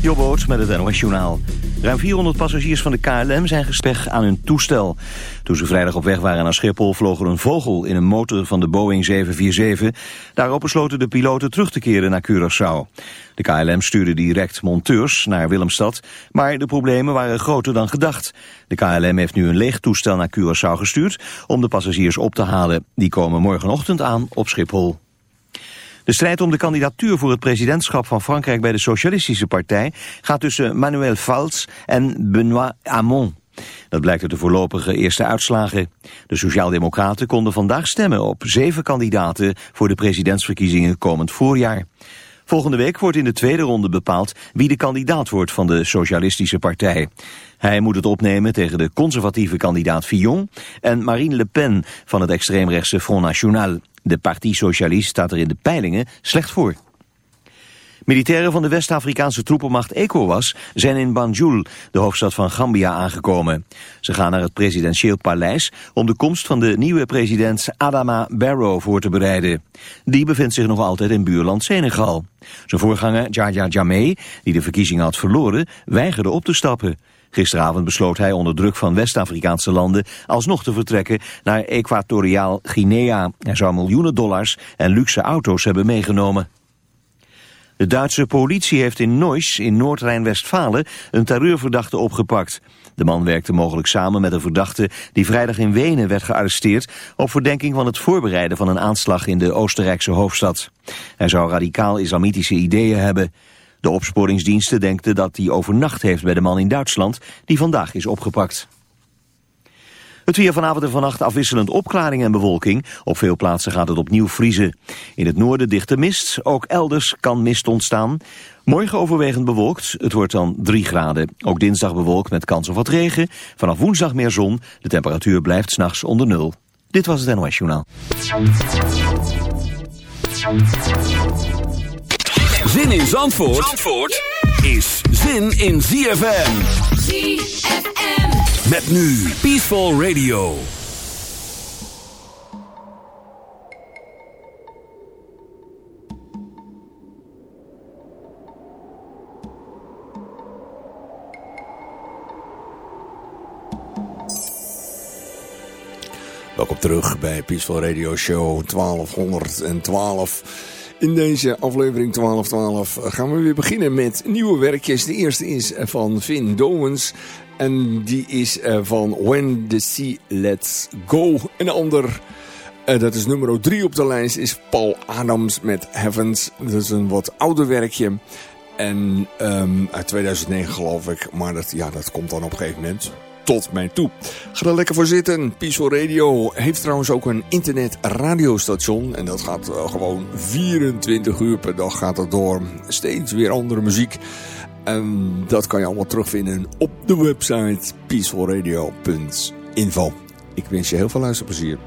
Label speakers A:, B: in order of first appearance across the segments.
A: Jobboot met het NOS Journaal. Ruim 400 passagiers van de KLM zijn gespeg aan hun toestel. Toen ze vrijdag op weg waren naar Schiphol vloog er een vogel in een motor van de Boeing 747. Daarop besloten de piloten terug te keren naar Curaçao. De KLM stuurde direct monteurs naar Willemstad, maar de problemen waren groter dan gedacht. De KLM heeft nu een leeg toestel naar Curaçao gestuurd om de passagiers op te halen. Die komen morgenochtend aan op Schiphol. De strijd om de kandidatuur voor het presidentschap van Frankrijk bij de Socialistische Partij gaat tussen Manuel Valls en Benoît Hamon. Dat blijkt uit de voorlopige eerste uitslagen. De Sociaaldemocraten konden vandaag stemmen op zeven kandidaten voor de presidentsverkiezingen komend voorjaar. Volgende week wordt in de tweede ronde bepaald wie de kandidaat wordt van de Socialistische Partij. Hij moet het opnemen tegen de conservatieve kandidaat Fillon en Marine Le Pen van het extreemrechtse Front National. De Partie Socialist staat er in de peilingen slecht voor. Militairen van de West-Afrikaanse troepenmacht ECOWAS zijn in Banjul, de hoofdstad van Gambia, aangekomen. Ze gaan naar het presidentieel paleis om de komst van de nieuwe president Adama Barrow voor te bereiden. Die bevindt zich nog altijd in buurland Senegal. Zijn voorganger Jaja Jammeh, die de verkiezingen had verloren, weigerde op te stappen. Gisteravond besloot hij onder druk van West-Afrikaanse landen alsnog te vertrekken naar Equatoriaal Guinea. Hij zou miljoenen dollars en luxe auto's hebben meegenomen. De Duitse politie heeft in Neuss in Noord-Rijn-Westfalen een terreurverdachte opgepakt. De man werkte mogelijk samen met een verdachte die vrijdag in Wenen werd gearresteerd op verdenking van het voorbereiden van een aanslag in de Oostenrijkse hoofdstad. Hij zou radicaal-islamitische ideeën hebben. De opsporingsdiensten denken dat hij overnacht heeft bij de man in Duitsland die vandaag is opgepakt. Het weer vanavond en vannacht afwisselend opklaring en bewolking. Op veel plaatsen gaat het opnieuw vriezen. In het noorden dichte mist, ook elders kan mist ontstaan. Morgen overwegend bewolkt, het wordt dan 3 graden. Ook dinsdag bewolkt met kans op wat regen. Vanaf woensdag meer zon, de temperatuur blijft s'nachts onder nul. Dit was het NOS Journaal.
B: Zin in Zandvoort, Zandvoort is zin in ZFM.
C: ZFM.
B: Met nu Peaceful Radio.
D: Welkom terug bij Peaceful Radio Show 1212. In deze aflevering 1212 gaan we weer beginnen met nieuwe werkjes. De eerste is van Vin Dowens. En die is eh, van When the Sea Lets Go. Een ander, eh, dat is nummer 3 op de lijst, is Paul Adams met Heavens. Dat is een wat ouder werkje. En um, uit 2009 geloof ik. Maar dat, ja, dat komt dan op een gegeven moment tot mij toe. Ga er lekker voor zitten. Peaceful Radio heeft trouwens ook een internet radiostation. En dat gaat uh, gewoon 24 uur per dag gaat dat door. Steeds weer andere muziek. En dat kan je allemaal terugvinden op de website peacefulradio.info. Ik wens je heel veel luisterplezier.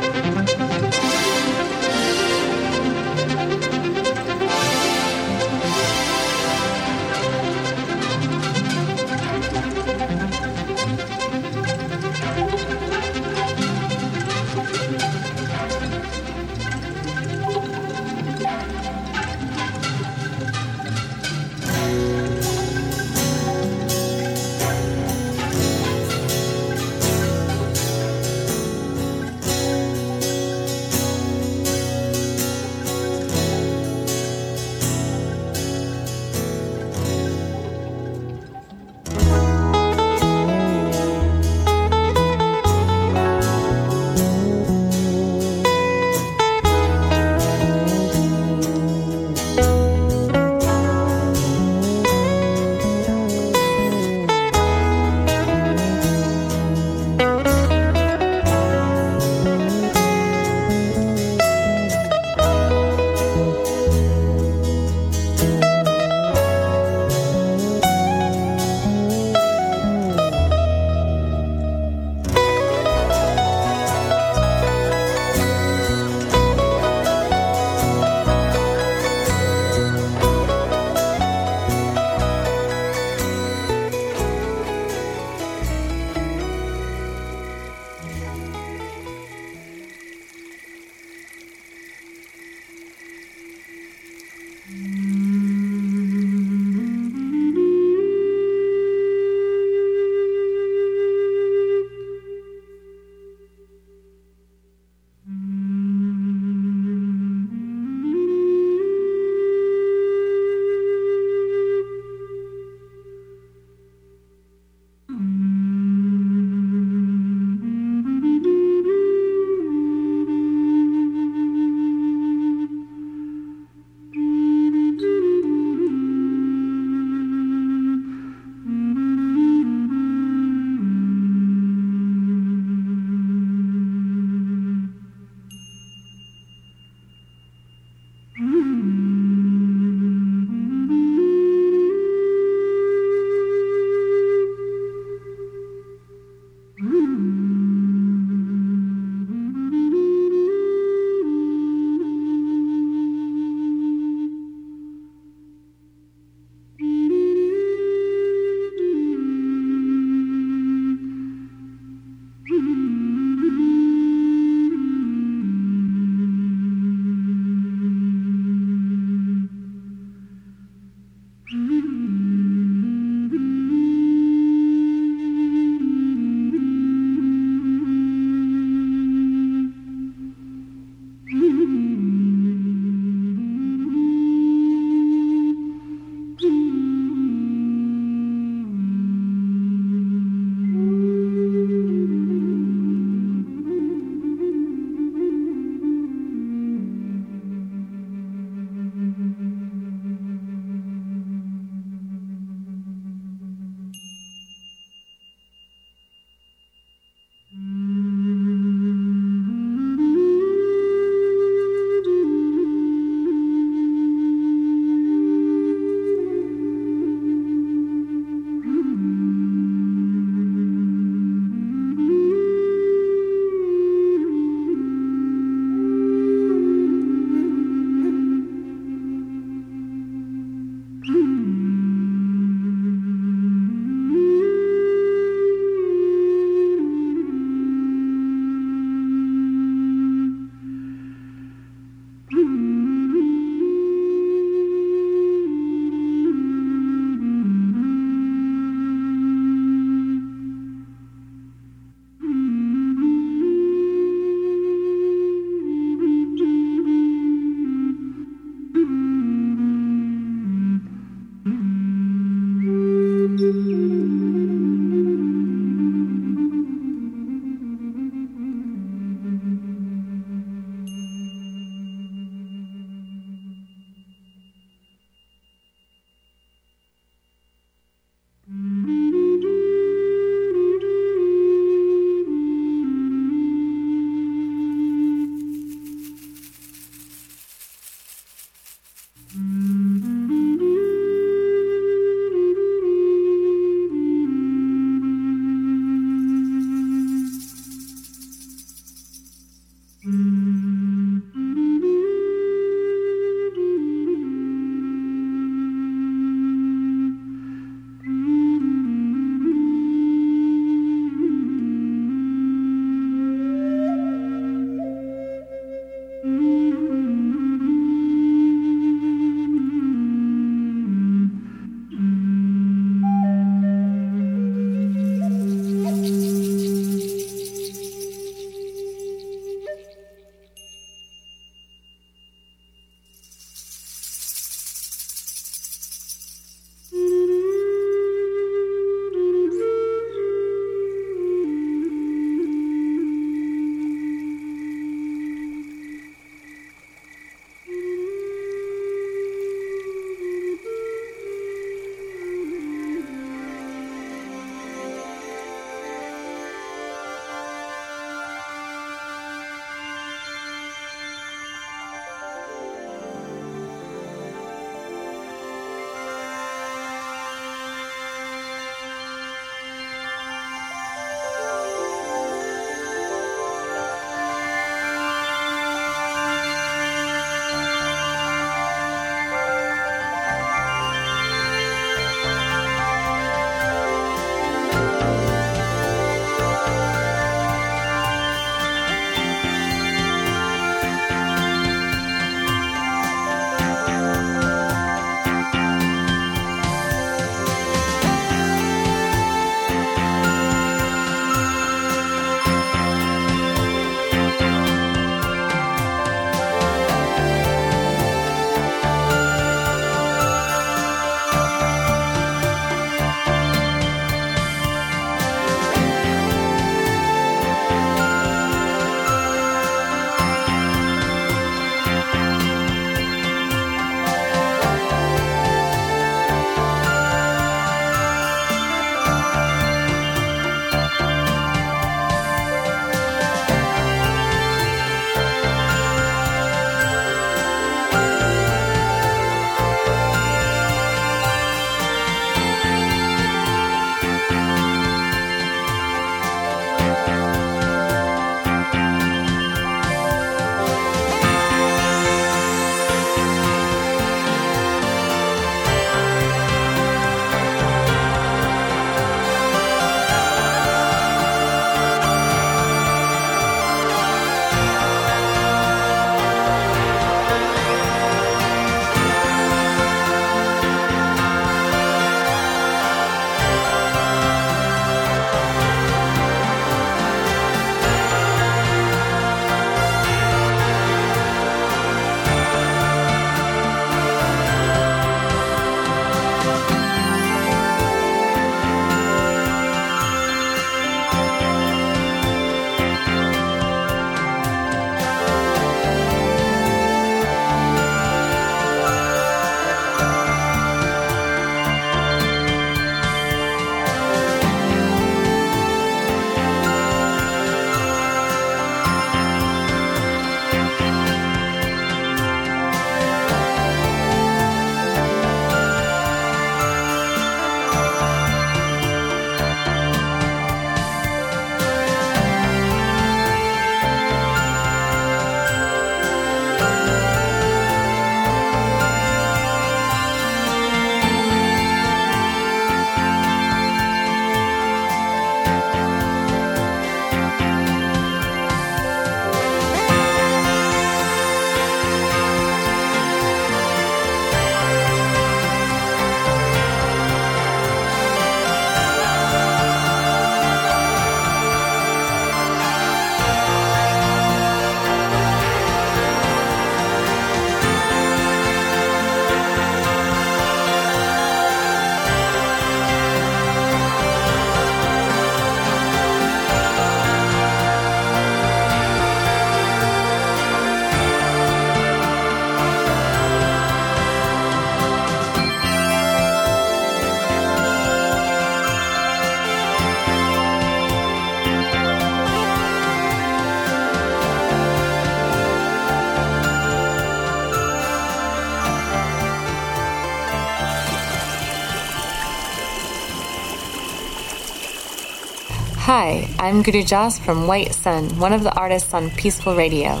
E: I'm Guru Jas from White Sun, one of the artists on Peaceful Radio.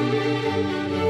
F: Música